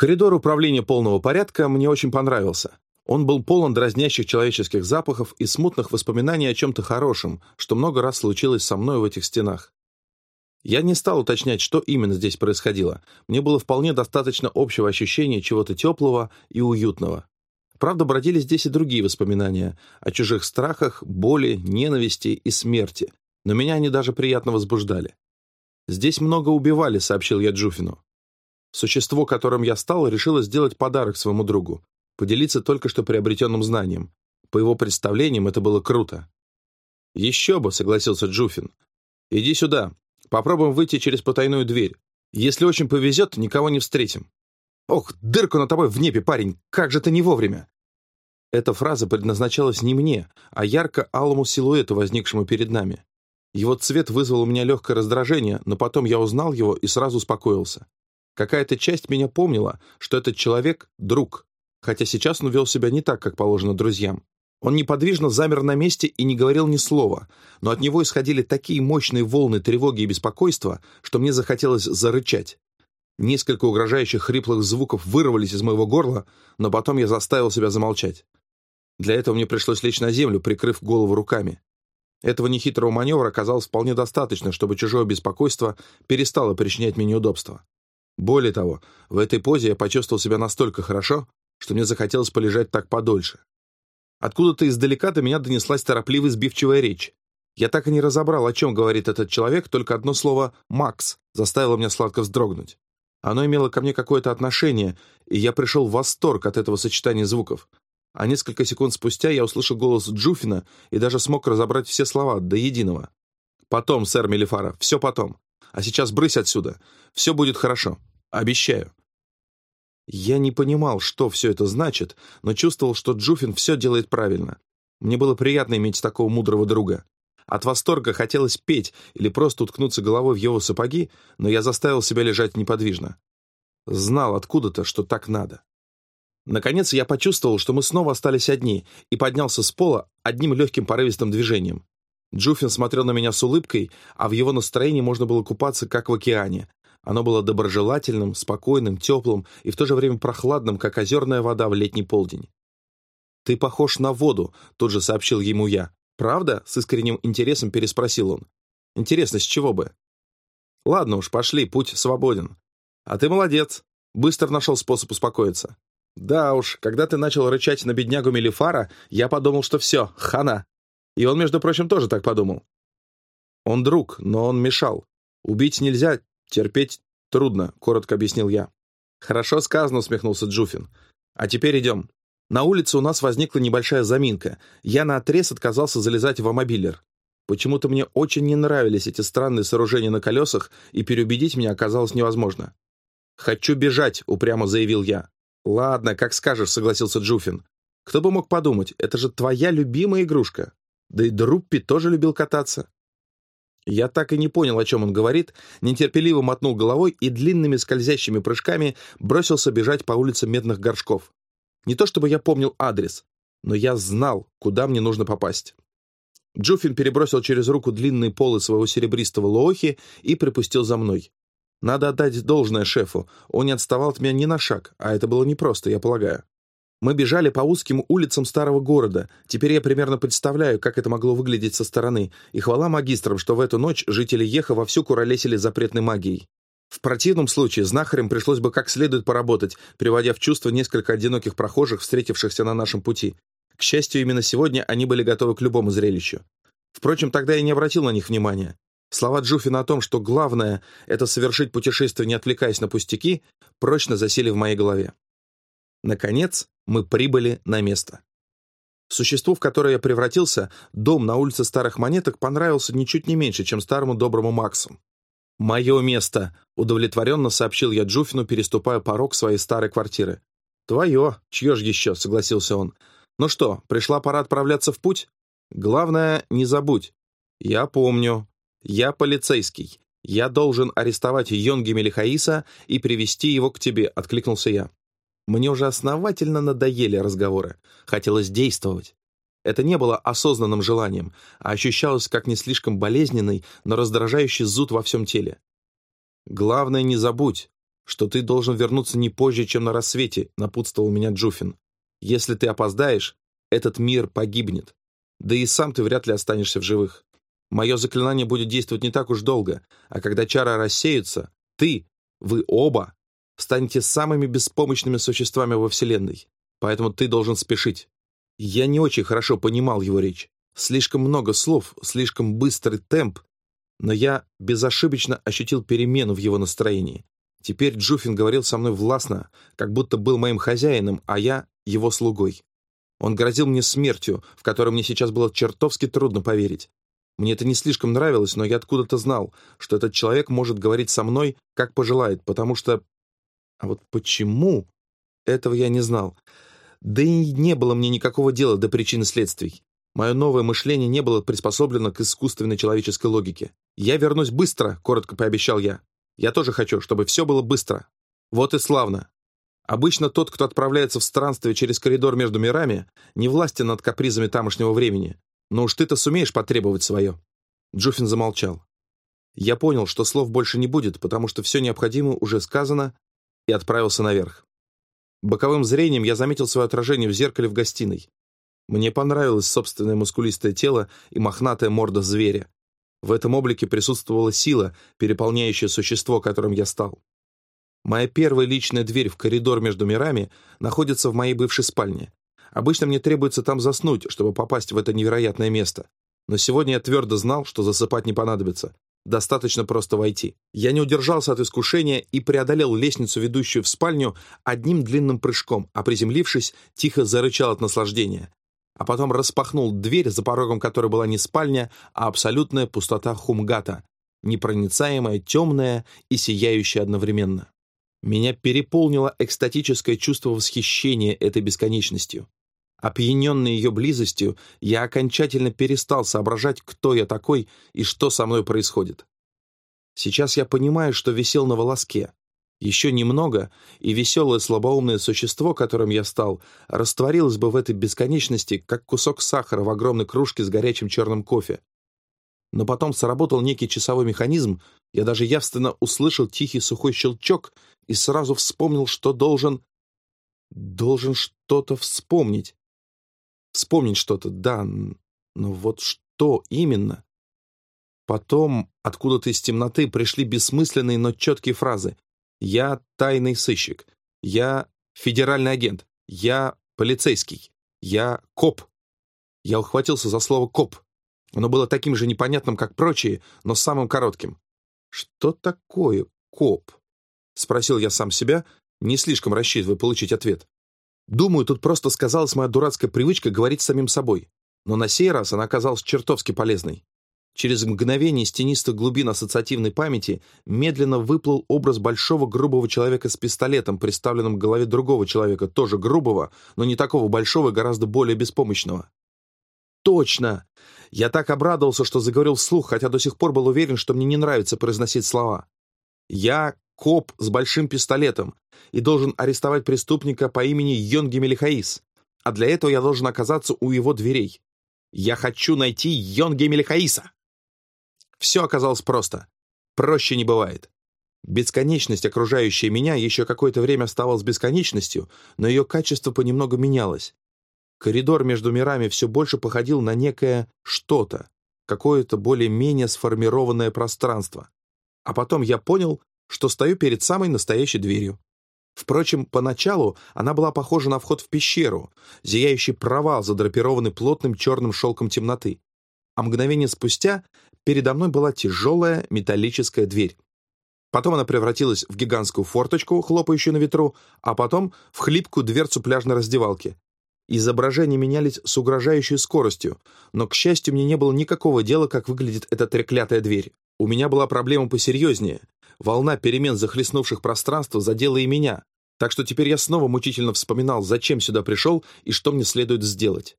Коридор управления полного порядка мне очень понравился. Он был полон дразнящих человеческих запахов и смутных воспоминаний о чем-то хорошем, что много раз случилось со мной в этих стенах. Я не стал уточнять, что именно здесь происходило. Мне было вполне достаточно общего ощущения чего-то теплого и уютного. Правда, бродили здесь и другие воспоминания о чужих страхах, боли, ненависти и смерти, но меня они даже приятно возбуждали. «Здесь много убивали», — сообщил я Джуфину. Существо, которым я стал, решило сделать подарок своему другу, поделиться только что приобретенным знанием. По его представлениям, это было круто. «Еще бы», — согласился Джуфин. «Иди сюда. Попробуем выйти через потайную дверь. Если очень повезет, никого не встретим». «Ох, дырку на тобой в небе, парень! Как же ты не вовремя!» Эта фраза предназначалась не мне, а ярко-алому силуэту, возникшему перед нами. Его цвет вызвал у меня легкое раздражение, но потом я узнал его и сразу успокоился. Какая-то часть меня помнила, что этот человек — друг, хотя сейчас он вел себя не так, как положено друзьям. Он неподвижно замер на месте и не говорил ни слова, но от него исходили такие мощные волны тревоги и беспокойства, что мне захотелось зарычать. Несколько угрожающих хриплых звуков вырвались из моего горла, но потом я заставил себя замолчать. Для этого мне пришлось лечь на землю, прикрыв голову руками. Этого нехитрого маневра оказалось вполне достаточно, чтобы чужое беспокойство перестало причинять мне неудобства. Более того, в этой позе я почувствовал себя настолько хорошо, что мне захотелось полежать так подольше. Откуда-то издалека до меня донеслась торопливая сбивчивая речь. Я так и не разобрал, о чем говорит этот человек, только одно слово «Макс» заставило меня сладко вздрогнуть. Оно имело ко мне какое-то отношение, и я пришел в восторг от этого сочетания звуков. А несколько секунд спустя я услышал голос Джуфина и даже смог разобрать все слова до единого. «Потом, сэр Мелифара, все потом. А сейчас брысь отсюда. Все будет хорошо. Обещаю». Я не понимал, что все это значит, но чувствовал, что Джуфин все делает правильно. Мне было приятно иметь такого мудрого друга. От восторга хотелось петь или просто уткнуться головой в его сапоги, но я заставил себя лежать неподвижно. Знал откуда-то, что так надо. Наконец я почувствовал, что мы снова остались одни, и поднялся с пола одним легким порывистым движением. Джуфин смотрел на меня с улыбкой, а в его настроении можно было купаться, как в океане, оно было доброжелательным, спокойным, теплым и в то же время прохладным, как озерная вода в летний полдень. «Ты похож на воду», — тут же сообщил ему я. «Правда?» — с искренним интересом переспросил он. «Интересно, с чего бы?» «Ладно уж, пошли, путь свободен. А ты молодец. Быстро нашел способ успокоиться. Да уж, когда ты начал рычать на беднягу Мелифара, я подумал, что все, хана. И он, между прочим, тоже так подумал. Он друг, но он мешал. Убить нельзя, «Терпеть трудно», — коротко объяснил я. «Хорошо сказано», — усмехнулся Джуфин. «А теперь идем. На улице у нас возникла небольшая заминка. Я наотрез отказался залезать в амобилер. Почему-то мне очень не нравились эти странные сооружения на колесах, и переубедить меня оказалось невозможно. «Хочу бежать», — упрямо заявил я. «Ладно, как скажешь», — согласился Джуфин. «Кто бы мог подумать, это же твоя любимая игрушка. Да и Друппи тоже любил кататься». Я так и не понял, о чем он говорит, нетерпеливо мотнул головой и длинными скользящими прыжками бросился бежать по улице Медных Горшков. Не то чтобы я помнил адрес, но я знал, куда мне нужно попасть. Джуфин перебросил через руку длинные полы своего серебристого лоохи и припустил за мной. Надо отдать должное шефу, он не отставал от меня ни на шаг, а это было непросто, я полагаю. Мы бежали по узким улицам старого города. Теперь я примерно представляю, как это могло выглядеть со стороны. И хвала магистрам, что в эту ночь жители Еха вовсю куролесили запретной магией. В противном случае знахарям пришлось бы как следует поработать, приводя в чувство несколько одиноких прохожих, встретившихся на нашем пути. К счастью, именно сегодня они были готовы к любому зрелищу. Впрочем, тогда я не обратил на них внимания. Слова Джуфина о том, что главное — это совершить путешествие, не отвлекаясь на пустяки, прочно засели в моей голове. Наконец, мы прибыли на место. Существу, в которое я превратился, дом на улице Старых Монеток понравился ничуть не меньше, чем старому доброму Максу. «Мое место», — удовлетворенно сообщил я Джуфину, переступая порог своей старой квартиры. «Твое, чье ж еще?» — согласился он. «Ну что, пришла пора отправляться в путь? Главное, не забудь. Я помню. Я полицейский. Я должен арестовать Йонги Мелихаиса и привести его к тебе», — откликнулся я. Мне уже основательно надоели разговоры. Хотелось действовать. Это не было осознанным желанием, а ощущалось как не слишком болезненный, но раздражающий зуд во всем теле. Главное, не забудь, что ты должен вернуться не позже, чем на рассвете», — напутствовал меня Джуфин. «Если ты опоздаешь, этот мир погибнет. Да и сам ты вряд ли останешься в живых. Мое заклинание будет действовать не так уж долго, а когда чары рассеются, ты, вы оба, станете самыми беспомощными существами во Вселенной. Поэтому ты должен спешить». Я не очень хорошо понимал его речь. Слишком много слов, слишком быстрый темп, но я безошибочно ощутил перемену в его настроении. Теперь Джуфин говорил со мной властно, как будто был моим хозяином, а я его слугой. Он грозил мне смертью, в которой мне сейчас было чертовски трудно поверить. Мне это не слишком нравилось, но я откуда-то знал, что этот человек может говорить со мной, как пожелает, потому что... А вот почему? Этого я не знал. Да и не было мне никакого дела до причины следствий. Мое новое мышление не было приспособлено к искусственной человеческой логике. «Я вернусь быстро», — коротко пообещал я. «Я тоже хочу, чтобы все было быстро». Вот и славно. Обычно тот, кто отправляется в странствие через коридор между мирами, не властен над капризами тамошнего времени. Но уж ты-то сумеешь потребовать свое. Джуфин замолчал. Я понял, что слов больше не будет, потому что все необходимое уже сказано, и отправился наверх. Боковым зрением я заметил свое отражение в зеркале в гостиной. Мне понравилось собственное мускулистое тело и мохнатая морда зверя. В этом облике присутствовала сила, переполняющая существо, которым я стал. Моя первая личная дверь в коридор между мирами находится в моей бывшей спальне. Обычно мне требуется там заснуть, чтобы попасть в это невероятное место. Но сегодня я твердо знал, что засыпать не понадобится. Достаточно просто войти. Я не удержался от искушения и преодолел лестницу, ведущую в спальню, одним длинным прыжком, а приземлившись, тихо зарычал от наслаждения а потом распахнул дверь, за порогом которой была не спальня, а абсолютная пустота хумгата, непроницаемая, темная и сияющая одновременно. Меня переполнило экстатическое чувство восхищения этой бесконечностью. Опьяненный ее близостью, я окончательно перестал соображать, кто я такой и что со мной происходит. Сейчас я понимаю, что висел на волоске, еще немного, и веселое слабоумное существо, которым я стал, растворилось бы в этой бесконечности, как кусок сахара в огромной кружке с горячим черным кофе. Но потом сработал некий часовой механизм, я даже явственно услышал тихий сухой щелчок и сразу вспомнил, что должен... Должен что-то вспомнить. Вспомнить что-то, да, но вот что именно? Потом откуда-то из темноты пришли бессмысленные, но четкие фразы. Я тайный сыщик. Я федеральный агент. Я полицейский. Я коп. Я ухватился за слово «коп». Оно было таким же непонятным, как прочие, но самым коротким. «Что такое коп?» — спросил я сам себя, не слишком рассчитывая получить ответ. Думаю, тут просто сказалась моя дурацкая привычка говорить с самим собой. Но на сей раз она оказалась чертовски полезной. Через мгновение из тенистых глубин ассоциативной памяти медленно выплыл образ большого грубого человека с пистолетом, приставленным к голове другого человека, тоже грубого, но не такого большого и гораздо более беспомощного. «Точно!» Я так обрадовался, что заговорил вслух, хотя до сих пор был уверен, что мне не нравится произносить слова. «Я коп с большим пистолетом и должен арестовать преступника по имени Йонги Мелихаис, а для этого я должен оказаться у его дверей. Я хочу найти Йонги Мелихаиса!» Все оказалось просто. Проще не бывает. Бесконечность, окружающая меня, еще какое-то время оставалась бесконечностью, но ее качество понемногу менялось. Коридор между мирами все больше походил на некое что-то, какое-то более-менее сформированное пространство. А потом я понял, что стою перед самой настоящей дверью. Впрочем, поначалу она была похожа на вход в пещеру, зияющий провал, задрапированный плотным черным шелком темноты. А мгновение спустя передо мной была тяжелая металлическая дверь. Потом она превратилась в гигантскую форточку, хлопающую на ветру, а потом в хлипкую дверцу пляжной раздевалки. Изображения менялись с угрожающей скоростью, но, к счастью, мне не было никакого дела, как выглядит эта треклятая дверь. У меня была проблема посерьезнее. Волна перемен, захлестнувших пространство, задела и меня. Так что теперь я снова мучительно вспоминал, зачем сюда пришел и что мне следует сделать.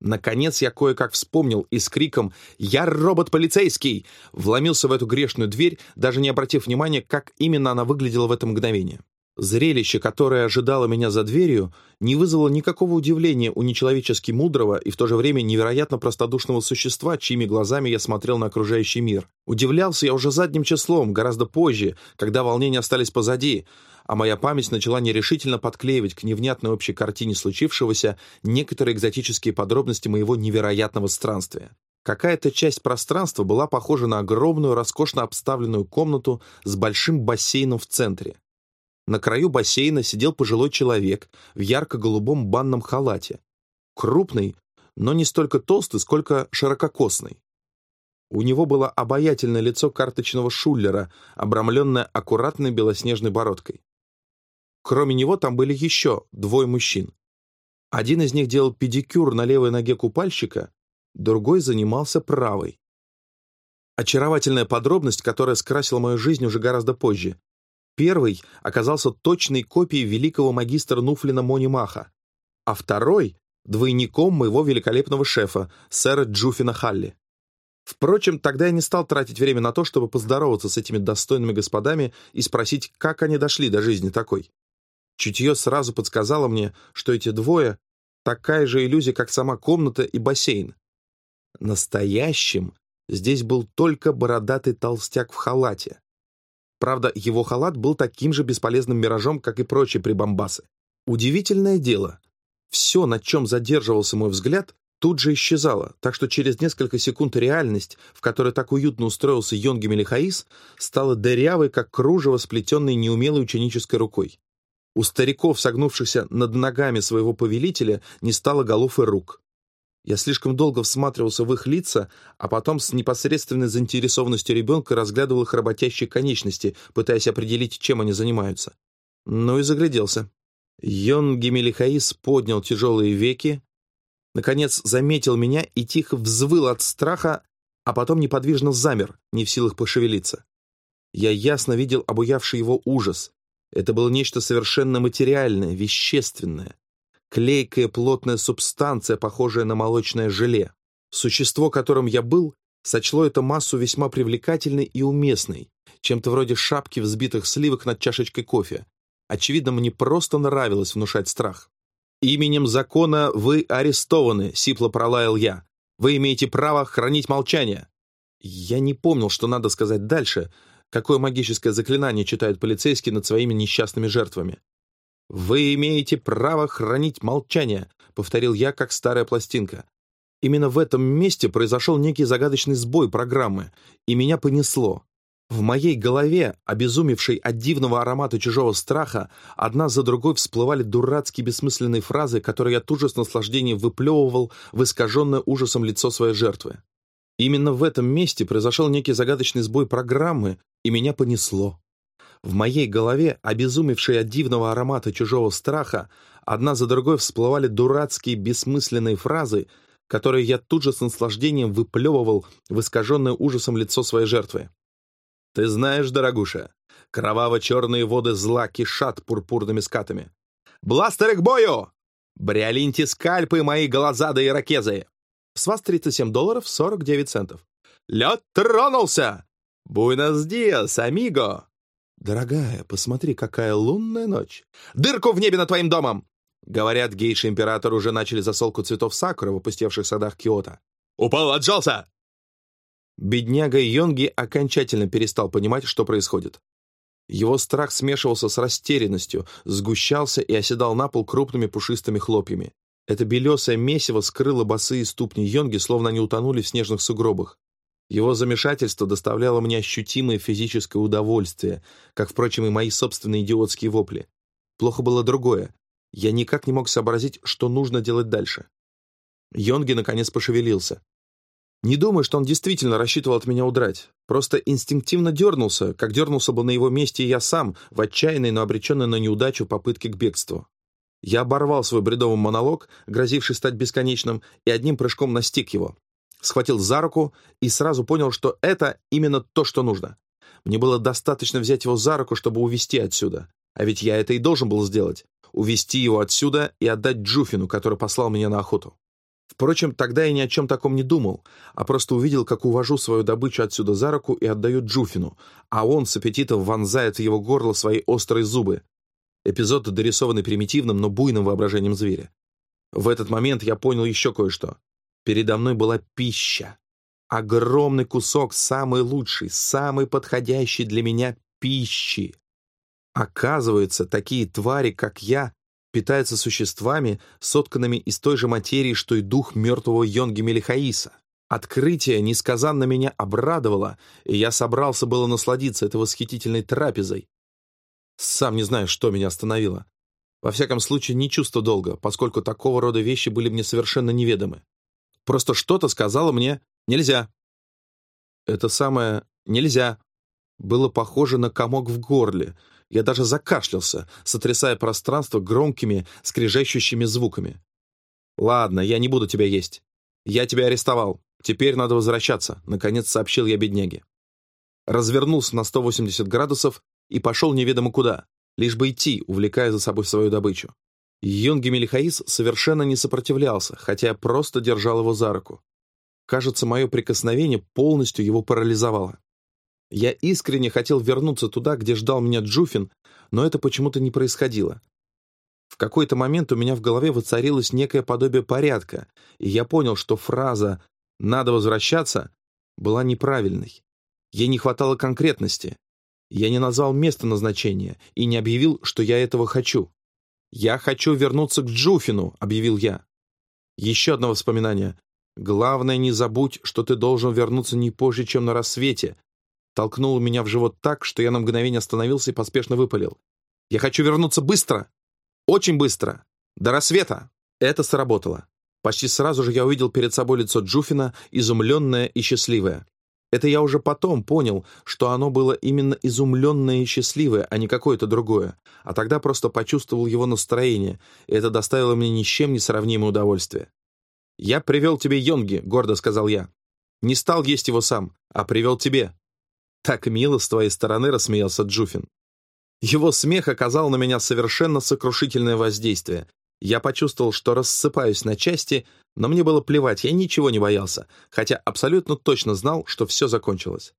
Наконец я кое-как вспомнил и с криком «Я робот-полицейский!» вломился в эту грешную дверь, даже не обратив внимания, как именно она выглядела в это мгновение. Зрелище, которое ожидало меня за дверью, не вызвало никакого удивления у нечеловечески мудрого и в то же время невероятно простодушного существа, чьими глазами я смотрел на окружающий мир. Удивлялся я уже задним числом, гораздо позже, когда волнения остались позади, а моя память начала нерешительно подклеивать к невнятной общей картине случившегося некоторые экзотические подробности моего невероятного странствия. Какая-то часть пространства была похожа на огромную, роскошно обставленную комнату с большим бассейном в центре. На краю бассейна сидел пожилой человек в ярко-голубом банном халате. Крупный, но не столько толстый, сколько ширококосный. У него было обаятельное лицо карточного шуллера, обрамленное аккуратной белоснежной бородкой. Кроме него там были еще двое мужчин. Один из них делал педикюр на левой ноге купальщика, другой занимался правой. Очаровательная подробность, которая скрасила мою жизнь уже гораздо позже. Первый оказался точной копией великого магистра Нуфлина Монимаха, а второй — двойником моего великолепного шефа, сэра Джуфина Халли. Впрочем, тогда я не стал тратить время на то, чтобы поздороваться с этими достойными господами и спросить, как они дошли до жизни такой. Чутье сразу подсказало мне, что эти двое — такая же иллюзия, как сама комната и бассейн. Настоящим здесь был только бородатый толстяк в халате. Правда, его халат был таким же бесполезным миражом, как и прочие прибамбасы. Удивительное дело. Все, на чем задерживался мой взгляд, тут же исчезало, так что через несколько секунд реальность, в которой так уютно устроился Йонги Мелихаис, стала дырявой, как кружево, сплетенной неумелой ученической рукой. У стариков, согнувшихся над ногами своего повелителя, не стало голов и рук. Я слишком долго всматривался в их лица, а потом с непосредственной заинтересованностью ребенка разглядывал их работящие конечности, пытаясь определить, чем они занимаются. Ну и загляделся. Йон Гемелихаис поднял тяжелые веки, наконец заметил меня и тихо взвыл от страха, а потом неподвижно замер, не в силах пошевелиться. Я ясно видел обуявший его ужас. Это было нечто совершенно материальное, вещественное клейкая плотная субстанция, похожая на молочное желе. Существо, которым я был, сочло эту массу весьма привлекательной и уместной, чем-то вроде шапки взбитых сливок над чашечкой кофе. Очевидно, мне просто нравилось внушать страх. «Именем закона вы арестованы», — сипло пролаял я. «Вы имеете право хранить молчание». Я не помнил, что надо сказать дальше, какое магическое заклинание читают полицейские над своими несчастными жертвами. «Вы имеете право хранить молчание», — повторил я, как старая пластинка. Именно в этом месте произошел некий загадочный сбой программы, и меня понесло. В моей голове, обезумевшей от дивного аромата чужого страха, одна за другой всплывали дурацкие бессмысленные фразы, которые я тут же с наслаждением выплевывал в искаженное ужасом лицо своей жертвы. Именно в этом месте произошел некий загадочный сбой программы, и меня понесло. В моей голове, обезумевшей от дивного аромата чужого страха, одна за другой всплывали дурацкие бессмысленные фразы, которые я тут же с наслаждением выплевывал в искаженное ужасом лицо своей жертвы. «Ты знаешь, дорогуша, кроваво-черные воды зла кишат пурпурными скатами. Бластеры к бою! Бриолиньте скальпы, мои голозады ирокезы! С вас 37 долларов 49 центов. Лед тронулся! Буйнос диас, амиго!» «Дорогая, посмотри, какая лунная ночь! Дырку в небе над твоим домом!» Говорят, гейши император уже начали засолку цветов сакуры в опустевших садах Киота. «Упал, отжался!» Бедняга Йонги окончательно перестал понимать, что происходит. Его страх смешивался с растерянностью, сгущался и оседал на пол крупными пушистыми хлопьями. Это белесое месиво скрыло босые ступни Йонги, словно они утонули в снежных сугробах. Его замешательство доставляло мне ощутимое физическое удовольствие, как, впрочем, и мои собственные идиотские вопли. Плохо было другое. Я никак не мог сообразить, что нужно делать дальше. Йонги наконец пошевелился. Не думаю, что он действительно рассчитывал от меня удрать. Просто инстинктивно дернулся, как дернулся бы на его месте я сам, в отчаянной, но обреченной на неудачу попытке к бегству. Я оборвал свой бредовый монолог, грозивший стать бесконечным, и одним прыжком настиг его схватил за руку и сразу понял, что это именно то, что нужно. Мне было достаточно взять его за руку, чтобы увести отсюда. А ведь я это и должен был сделать. Увести его отсюда и отдать Джуфину, который послал меня на охоту. Впрочем, тогда я ни о чем таком не думал, а просто увидел, как увожу свою добычу отсюда за руку и отдаю Джуфину, а он с аппетитом вонзает в его горло свои острые зубы. Эпизод дорисованный примитивным, но буйным воображением зверя. В этот момент я понял еще кое-что. Передо мной была пища. Огромный кусок самый лучший, самый подходящий для меня пищи. Оказывается, такие твари, как я, питаются существами, сотканными из той же материи, что и дух мертвого Йонги Мелихаиса. Открытие несказанно меня обрадовало, и я собрался было насладиться этой восхитительной трапезой. Сам не знаю, что меня остановило. Во всяком случае, не чувство долга, поскольку такого рода вещи были мне совершенно неведомы. Просто что-то сказало мне «нельзя». Это самое «нельзя» было похоже на комок в горле. Я даже закашлялся, сотрясая пространство громкими, скрежещущими звуками. «Ладно, я не буду тебя есть. Я тебя арестовал. «Теперь надо возвращаться», — наконец сообщил я бедняге. Развернулся на 180 градусов и пошел неведомо куда, лишь бы идти, увлекая за собой свою добычу. Юнги Мелихаис совершенно не сопротивлялся, хотя я просто держал его за руку. Кажется, мое прикосновение полностью его парализовало. Я искренне хотел вернуться туда, где ждал меня Джуфин, но это почему-то не происходило. В какой-то момент у меня в голове воцарилось некое подобие порядка, и я понял, что фраза «надо возвращаться» была неправильной. Ей не хватало конкретности. Я не назвал место назначения и не объявил, что я этого хочу. «Я хочу вернуться к Джуфину», — объявил я. Еще одно воспоминание. «Главное, не забудь, что ты должен вернуться не позже, чем на рассвете». Толкнул меня в живот так, что я на мгновение остановился и поспешно выпалил. «Я хочу вернуться быстро! Очень быстро! До рассвета!» Это сработало. Почти сразу же я увидел перед собой лицо Джуфина, изумленное и счастливое. Это я уже потом понял, что оно было именно изумленное и счастливое, а не какое-то другое. А тогда просто почувствовал его настроение, и это доставило мне ни с чем не сравнимое удовольствие. «Я привел тебе Йонги», — гордо сказал я. «Не стал есть его сам, а привел тебе». «Так мило с твоей стороны», — рассмеялся Джуфин. Его смех оказал на меня совершенно сокрушительное воздействие, я почувствовал, что рассыпаюсь на части, но мне было плевать, я ничего не боялся, хотя абсолютно точно знал, что все закончилось.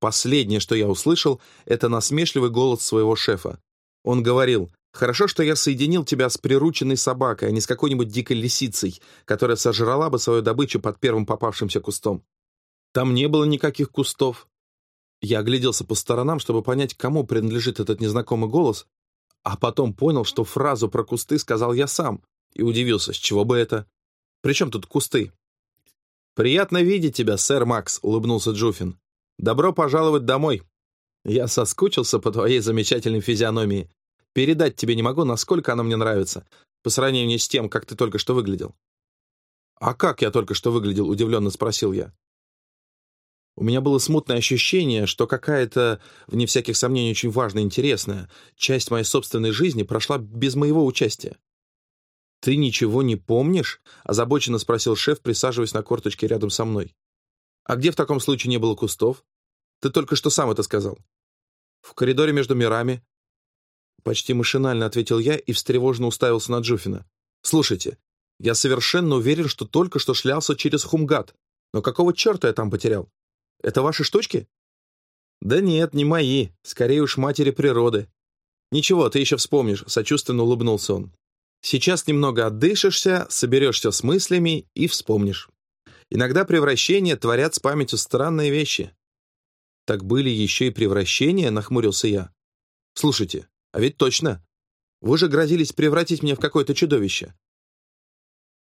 Последнее, что я услышал, это насмешливый голос своего шефа. Он говорил, «Хорошо, что я соединил тебя с прирученной собакой, а не с какой-нибудь дикой лисицей, которая сожрала бы свою добычу под первым попавшимся кустом». Там не было никаких кустов. Я огляделся по сторонам, чтобы понять, кому принадлежит этот незнакомый голос, а потом понял, что фразу про кусты сказал я сам, и удивился, с чего бы это. При чем тут кусты? «Приятно видеть тебя, сэр Макс», — улыбнулся Джуфин. «Добро пожаловать домой. Я соскучился по твоей замечательной физиономии. Передать тебе не могу, насколько она мне нравится, по сравнению с тем, как ты только что выглядел». «А как я только что выглядел?» — удивленно спросил я. У меня было смутное ощущение, что какая-то, вне всяких сомнений, очень важная интересная часть моей собственной жизни прошла без моего участия. «Ты ничего не помнишь?» — озабоченно спросил шеф, присаживаясь на корточке рядом со мной. «А где в таком случае не было кустов? Ты только что сам это сказал». «В коридоре между мирами». Почти машинально ответил я и встревоженно уставился на Джуфина. «Слушайте, я совершенно уверен, что только что шлялся через Хумгат. Но какого черта я там потерял? Это ваши штучки?» «Да нет, не мои. Скорее уж матери природы». «Ничего, ты еще вспомнишь», — сочувственно улыбнулся он. «Сейчас немного отдышишься, соберешься с мыслями и вспомнишь. Иногда превращения творят с памятью странные вещи». «Так были еще и превращения?» — нахмурился я. «Слушайте, а ведь точно. Вы же грозились превратить меня в какое-то чудовище.